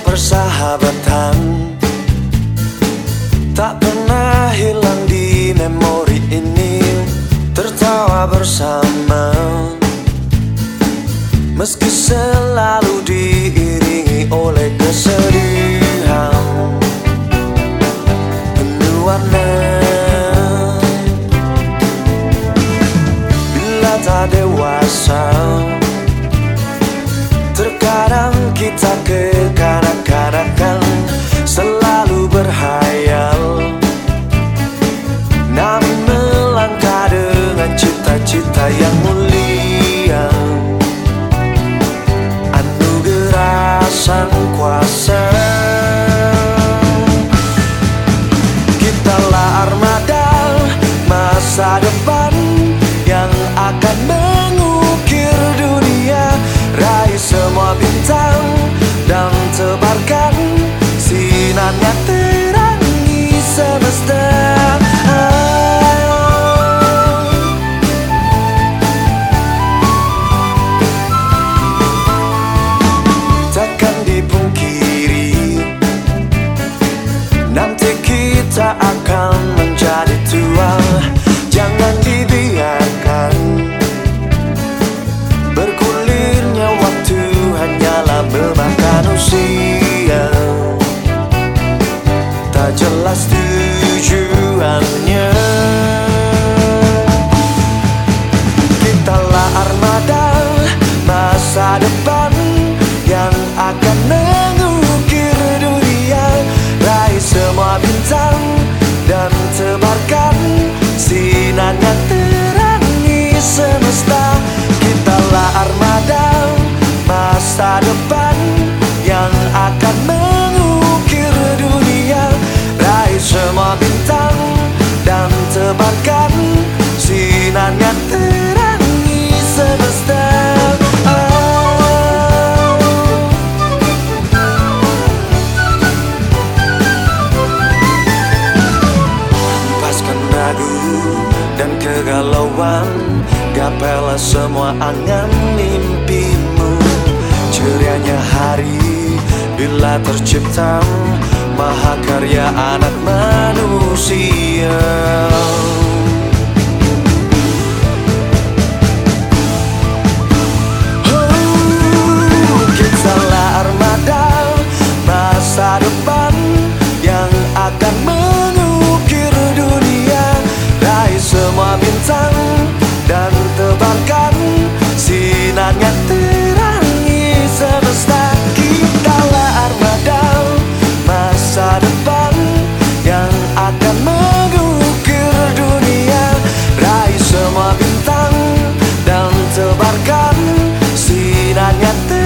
Persahabatan. Tak pernah hilang di memori ini. Tertawa bersama Meski selalu diiringi oleh kesedihan Penuh warna Bila tak dewasa masa depan Yang akan mengukir dunia. Raih semua bintang dan tebarkan Sinarnya terangi semesta sí. Kegalauan Gapailah semua angan mimpimu. Cerianya hari bila tercipta Mahakarya anak manusia Raih semua bintang